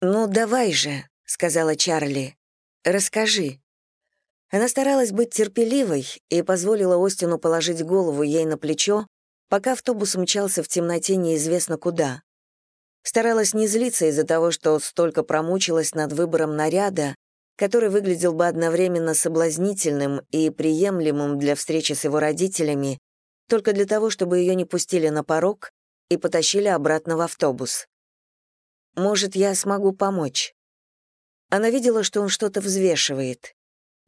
«Ну, давай же», — сказала Чарли. «Расскажи». Она старалась быть терпеливой и позволила Остину положить голову ей на плечо, пока автобус мчался в темноте неизвестно куда. Старалась не злиться из-за того, что столько промучилась над выбором наряда, который выглядел бы одновременно соблазнительным и приемлемым для встречи с его родителями, только для того, чтобы ее не пустили на порог и потащили обратно в автобус. «Может, я смогу помочь?» Она видела, что он что-то взвешивает.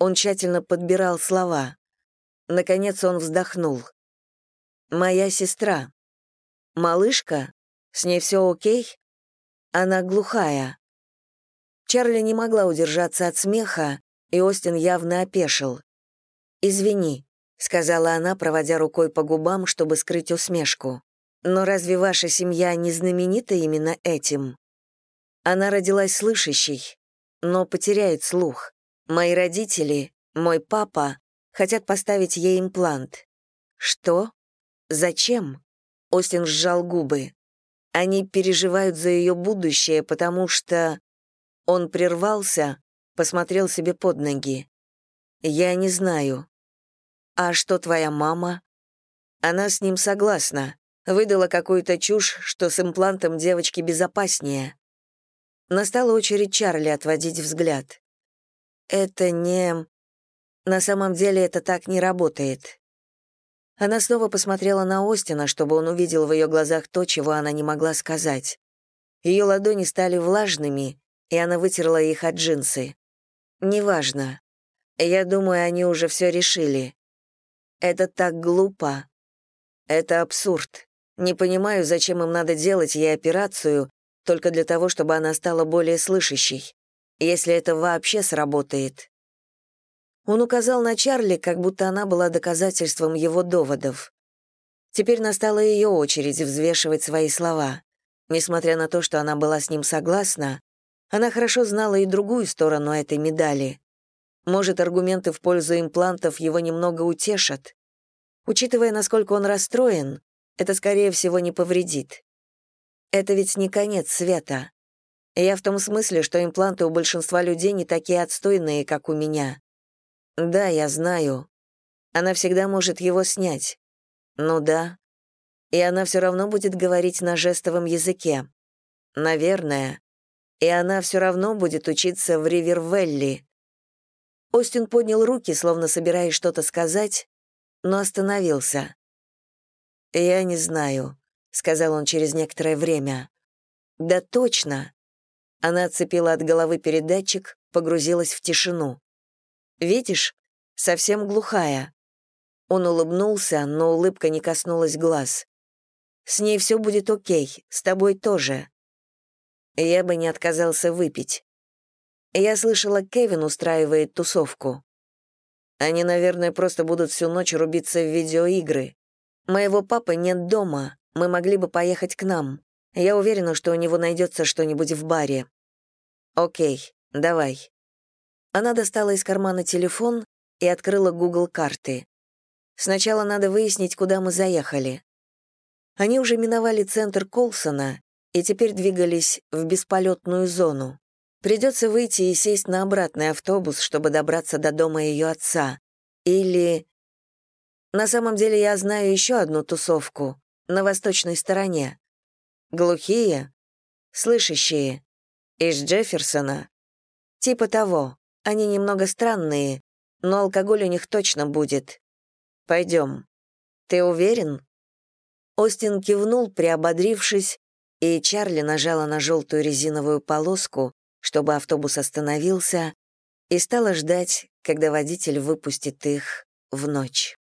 Он тщательно подбирал слова. Наконец он вздохнул. «Моя сестра. Малышка? С ней все окей? Она глухая». Чарли не могла удержаться от смеха, и Остин явно опешил. «Извини», — сказала она, проводя рукой по губам, чтобы скрыть усмешку. «Но разве ваша семья не знаменита именно этим?» Она родилась слышащей, но потеряет слух. Мои родители, мой папа, хотят поставить ей имплант. Что? Зачем? Остин сжал губы. Они переживают за ее будущее, потому что... Он прервался, посмотрел себе под ноги. «Я не знаю». «А что твоя мама?» Она с ним согласна. Выдала какую-то чушь, что с имплантом девочки безопаснее. Настала очередь Чарли отводить взгляд. «Это не... На самом деле это так не работает». Она снова посмотрела на Остина, чтобы он увидел в ее глазах то, чего она не могла сказать. Ее ладони стали влажными, и она вытерла их от джинсы. «Неважно. Я думаю, они уже все решили. Это так глупо. Это абсурд. Не понимаю, зачем им надо делать ей операцию, только для того, чтобы она стала более слышащей, если это вообще сработает. Он указал на Чарли, как будто она была доказательством его доводов. Теперь настала ее очередь взвешивать свои слова. Несмотря на то, что она была с ним согласна, она хорошо знала и другую сторону этой медали. Может, аргументы в пользу имплантов его немного утешат. Учитывая, насколько он расстроен, это, скорее всего, не повредит. Это ведь не конец света. Я в том смысле, что импланты у большинства людей не такие отстойные, как у меня. Да, я знаю. Она всегда может его снять. Ну да. И она все равно будет говорить на жестовом языке. Наверное. И она все равно будет учиться в Ривервелли. Остин поднял руки, словно собираясь что-то сказать, но остановился. «Я не знаю», — сказал он через некоторое время. «Да точно!» Она отцепила от головы передатчик, погрузилась в тишину. «Видишь? Совсем глухая». Он улыбнулся, но улыбка не коснулась глаз. «С ней все будет окей, с тобой тоже». Я бы не отказался выпить. Я слышала, Кевин устраивает тусовку. Они, наверное, просто будут всю ночь рубиться в видеоигры. Моего папы нет дома, мы могли бы поехать к нам. Я уверена, что у него найдется что-нибудь в баре. Окей, давай. Она достала из кармана телефон и открыла Google карты. Сначала надо выяснить, куда мы заехали. Они уже миновали центр Колсона и теперь двигались в бесполетную зону. Придется выйти и сесть на обратный автобус, чтобы добраться до дома ее отца. Или... На самом деле я знаю еще одну тусовку, на восточной стороне. Глухие, слышащие, из Джефферсона. Типа того, они немного странные, но алкоголь у них точно будет. Пойдем. Ты уверен?» Остин кивнул, приободрившись, и Чарли нажала на желтую резиновую полоску, чтобы автобус остановился, и стала ждать, когда водитель выпустит их в ночь.